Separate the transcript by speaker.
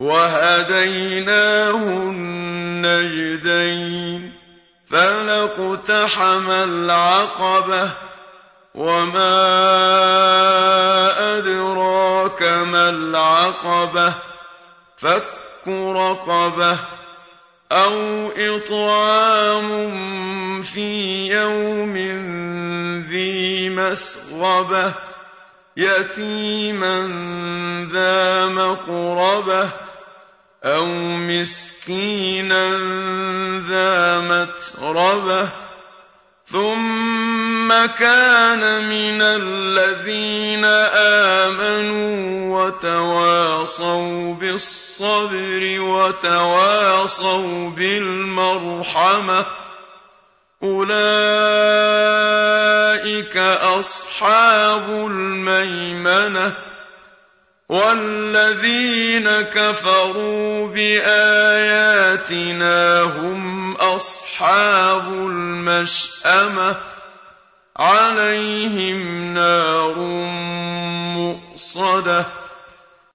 Speaker 1: وهديناه النجدين فلاقتحم العقبة وما أدراك ما العقبة فك رقبة أو إطعام في يوم ذي مسغبة يتيما ذا مقربه أو مسكينا ذا متربة ثم كان من الذين آمنوا وتواصوا بالصبر وتواصوا بالمرحمة أولئك أصحاب الميمنة والذين كفروا بآياتنا هم أصحاب المشأمة عليهم نار مؤصدة